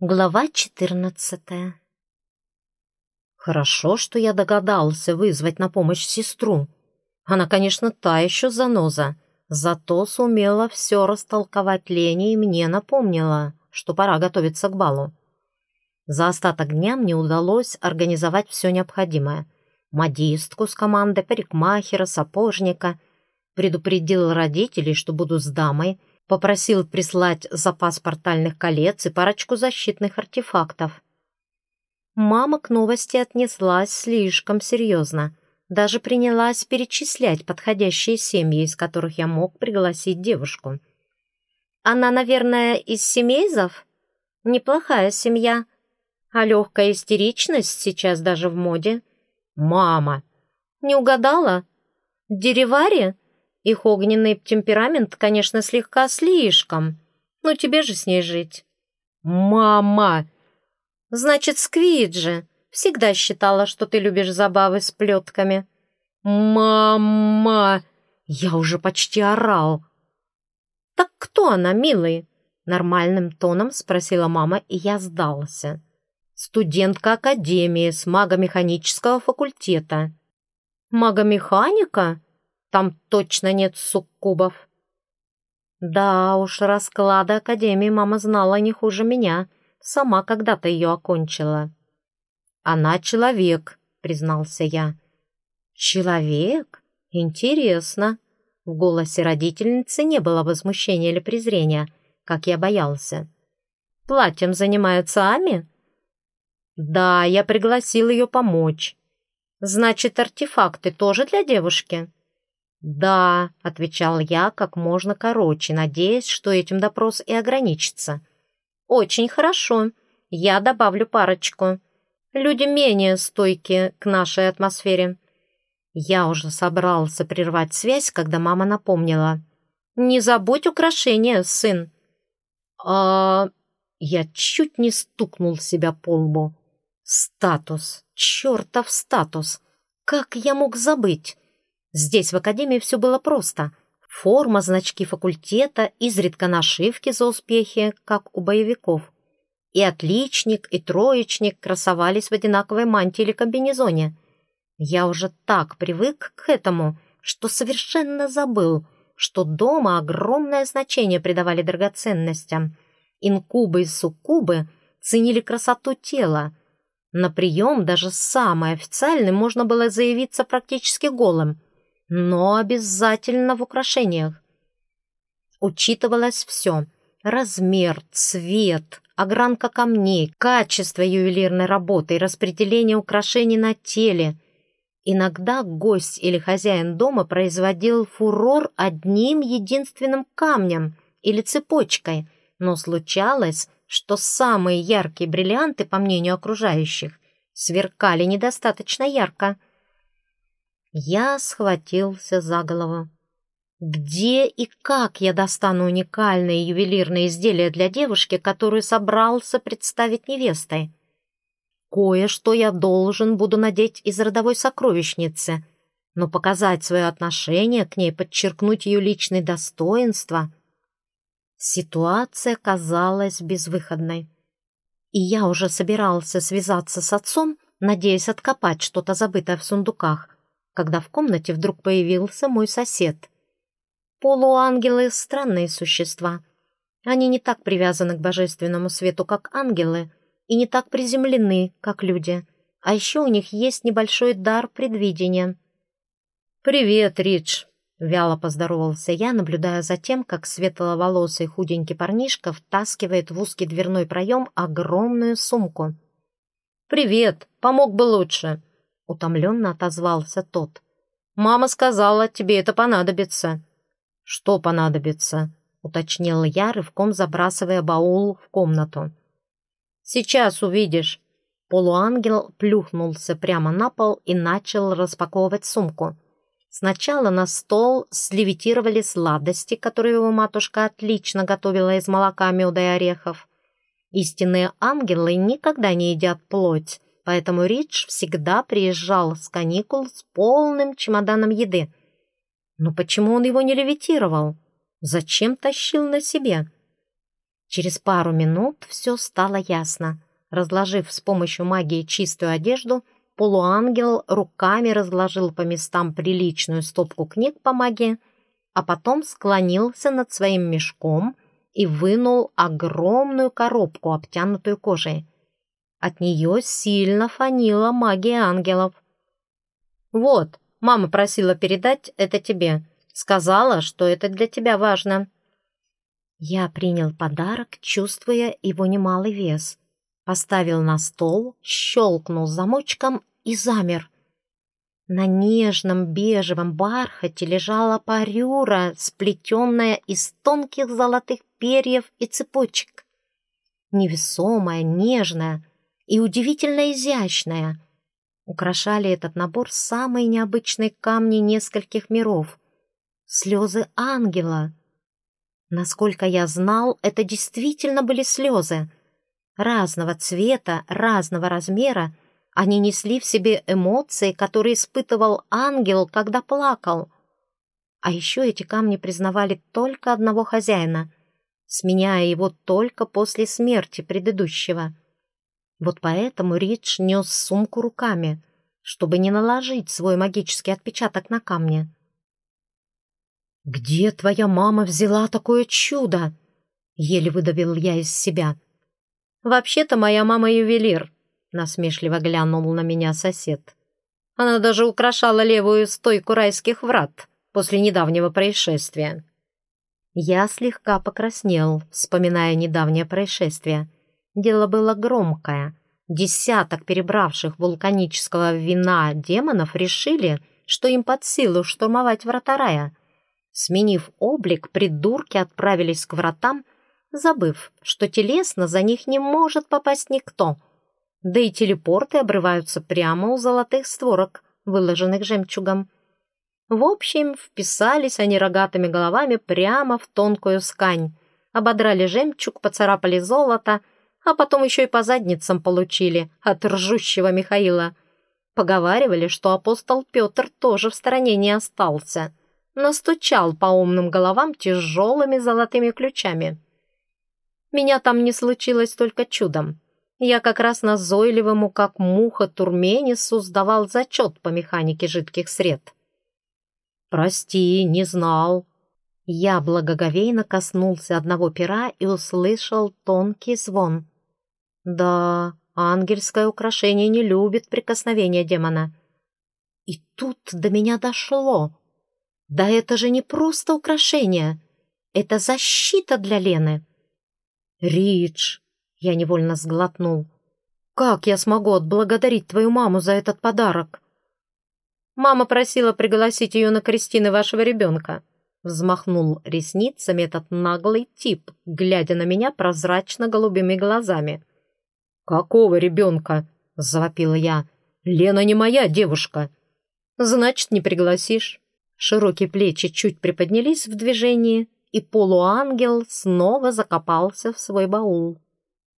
Глава четырнадцатая Хорошо, что я догадался вызвать на помощь сестру. Она, конечно, та еще заноза, зато сумела все растолковать Лене и мне напомнила, что пора готовиться к балу. За остаток дня мне удалось организовать все необходимое. Модистку с командой, парикмахера, сапожника. Предупредил родителей, что буду с дамой — попросил прислать запас портальных колец и парочку защитных артефактов. Мама к новости отнеслась слишком серьезно, даже принялась перечислять подходящие семьи, из которых я мог пригласить девушку. «Она, наверное, из семейзов? Неплохая семья. А легкая истеричность сейчас даже в моде. Мама! Не угадала? Деревари?» Их огненный темперамент, конечно, слегка слишком, но тебе же с ней жить. Мама! Значит, Сквиджи. Всегда считала, что ты любишь забавы с плетками. Мама! Я уже почти орал. Так кто она, милый? Нормальным тоном спросила мама, и я сдался. Студентка академии с магомеханического факультета. Магомеханика? Там точно нет суккубов. Да уж, расклады Академии мама знала не хуже меня. Сама когда-то ее окончила. Она человек, признался я. Человек? Интересно. В голосе родительницы не было возмущения или презрения, как я боялся. Платьем занимается Ами? Да, я пригласил ее помочь. Значит, артефакты тоже для девушки? «Да», — отвечал я как можно короче, надеясь, что этим допрос и ограничится. «Очень хорошо. Я добавлю парочку. Люди менее стойкие к нашей атмосфере». Я уже собрался прервать связь, когда мама напомнила. «Не забудь украшения, сын». «А...» Я чуть не стукнул себя по лбу. «Статус! Чертов статус! Как я мог забыть?» Здесь, в академии, все было просто. Форма, значки факультета, изредка нашивки за успехи, как у боевиков. И отличник, и троечник красовались в одинаковой мантии или комбинезоне. Я уже так привык к этому, что совершенно забыл, что дома огромное значение придавали драгоценностям. Инкубы и суккубы ценили красоту тела. На прием даже самый официальный можно было заявиться практически голым – но обязательно в украшениях. Учитывалось все — размер, цвет, огранка камней, качество ювелирной работы и распределение украшений на теле. Иногда гость или хозяин дома производил фурор одним единственным камнем или цепочкой, но случалось, что самые яркие бриллианты, по мнению окружающих, сверкали недостаточно ярко — я схватился за голову. Где и как я достану уникальные ювелирные изделия для девушки, которую собрался представить невестой? Кое-что я должен буду надеть из родовой сокровищницы, но показать свое отношение к ней, подчеркнуть ее личные достоинства. Ситуация казалась безвыходной. И я уже собирался связаться с отцом, надеясь откопать что-то забытое в сундуках, когда в комнате вдруг появился мой сосед. Полуангелы — странные существа. Они не так привязаны к божественному свету, как ангелы, и не так приземлены, как люди. А еще у них есть небольшой дар предвидения. «Привет, Ридж!» — вяло поздоровался я, наблюдая за тем, как светловолосый худенький парнишка втаскивает в узкий дверной проем огромную сумку. «Привет! Помог бы лучше!» — утомленно отозвался тот. «Мама сказала, тебе это понадобится». «Что понадобится?» — уточнил я, рывком забрасывая баул в комнату. «Сейчас увидишь». Полуангел плюхнулся прямо на пол и начал распаковывать сумку. Сначала на стол слевитировали сладости, которые его матушка отлично готовила из молока, меда и орехов. Истинные ангелы никогда не едят плоть, поэтому Ридж всегда приезжал с каникул с полным чемоданом еды. Но почему он его не левитировал? Зачем тащил на себе? Через пару минут все стало ясно. Разложив с помощью магии чистую одежду, полуангел руками разложил по местам приличную стопку книг по магии, а потом склонился над своим мешком и вынул огромную коробку, обтянутую кожей. От нее сильно фанила магия ангелов. «Вот, мама просила передать это тебе. Сказала, что это для тебя важно». Я принял подарок, чувствуя его немалый вес. Поставил на стол, щелкнул замочком и замер. На нежном бежевом бархате лежала парюра, сплетенная из тонких золотых перьев и цепочек. Невесомая, нежная и удивительно изящная. Украшали этот набор самые необычные камни нескольких миров. Слезы ангела — Насколько я знал, это действительно были слезы. Разного цвета, разного размера, они несли в себе эмоции, которые испытывал ангел, когда плакал. А еще эти камни признавали только одного хозяина, сменяя его только после смерти предыдущего. Вот поэтому Ридж нес сумку руками, чтобы не наложить свой магический отпечаток на камни. «Где твоя мама взяла такое чудо?» — еле выдавил я из себя. «Вообще-то моя мама ювелир», — насмешливо глянул на меня сосед. «Она даже украшала левую стойку райских врат после недавнего происшествия». Я слегка покраснел, вспоминая недавнее происшествие. Дело было громкое. Десяток перебравших вулканического вина демонов решили, что им под силу штурмовать врата рая — Сменив облик, придурки отправились к вратам, забыв, что телесно за них не может попасть никто. Да и телепорты обрываются прямо у золотых створок, выложенных жемчугом. В общем, вписались они рогатыми головами прямо в тонкую скань, ободрали жемчуг, поцарапали золото, а потом еще и по задницам получили от ржущего Михаила. Поговаривали, что апостол Петр тоже в стороне не остался — настучал по умным головам тяжелыми золотыми ключами. Меня там не случилось только чудом. Я как раз назойливому, как муха Турменису, сдавал зачет по механике жидких сред. «Прости, не знал». Я благоговейно коснулся одного пера и услышал тонкий звон. «Да, ангельское украшение не любит прикосновения демона». И тут до меня дошло. Да это же не просто украшение. Это защита для Лены. Ридж, я невольно сглотнул. Как я смогу отблагодарить твою маму за этот подарок? Мама просила пригласить ее на крестины вашего ребенка. Взмахнул ресницами этот наглый тип, глядя на меня прозрачно-голубыми глазами. «Какого ребенка?» — завопила я. «Лена не моя девушка». «Значит, не пригласишь». Широкие плечи чуть приподнялись в движении, и полуангел снова закопался в свой баул.